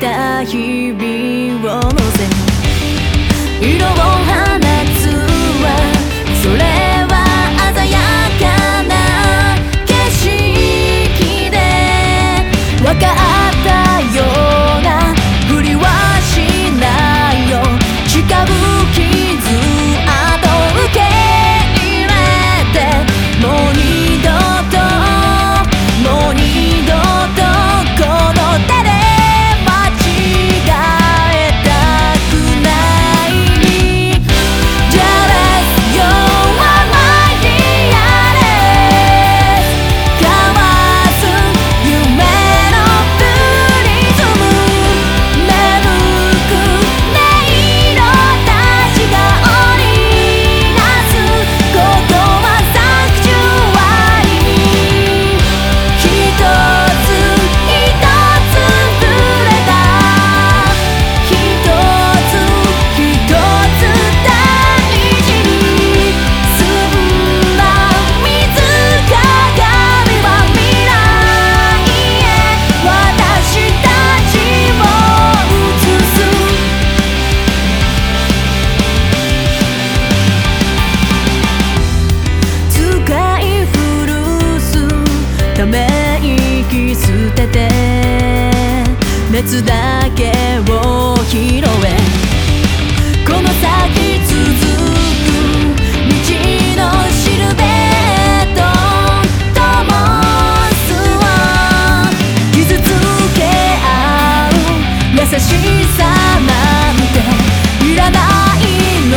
た日々を乗せ色を放つはそれは鮮やかな景色で分かったようなふりはしないよ誓うき捨てて熱だけを拾え。この先続く道のしるべ優しさなんていらないの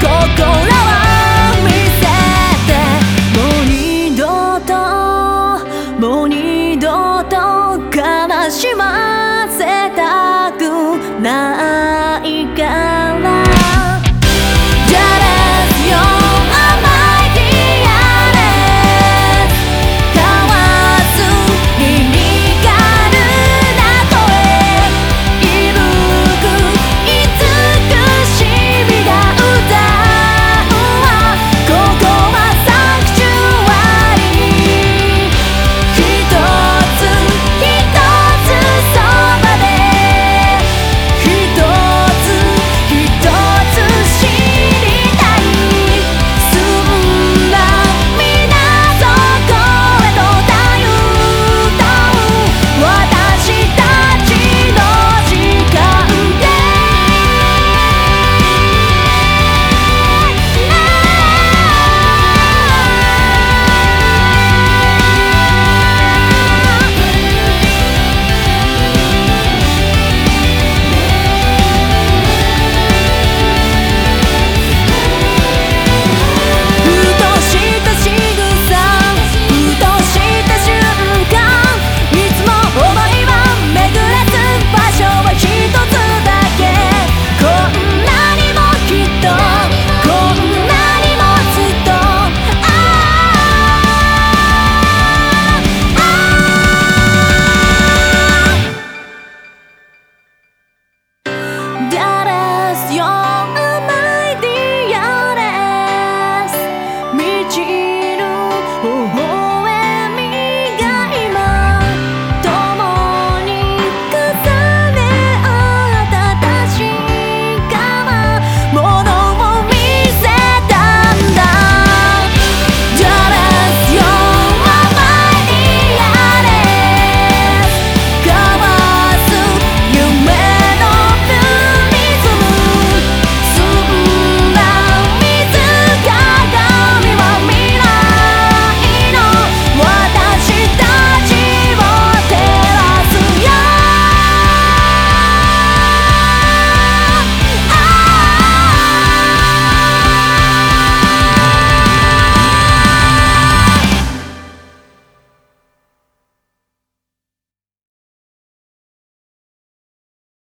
ここ。